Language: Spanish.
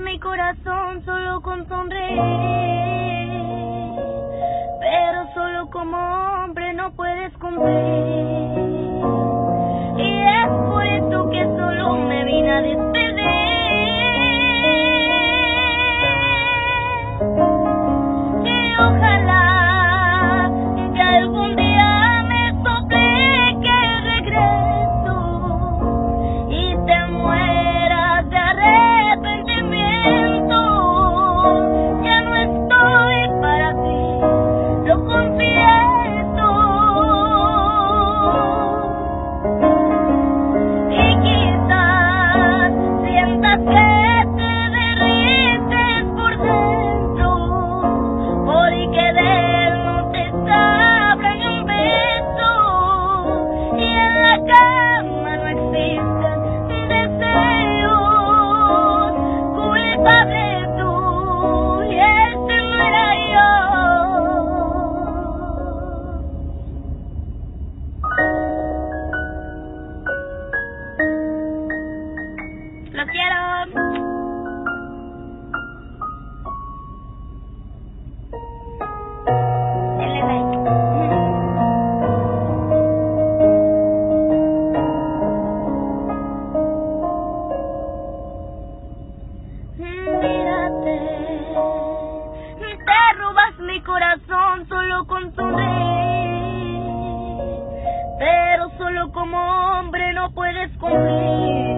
mi corazón solo con sonreír, pero solo como hombre no puedes cumplir. ¡Lo quiero! corazón solo con tu rey. Pero solo como hombre no puedes cumplir.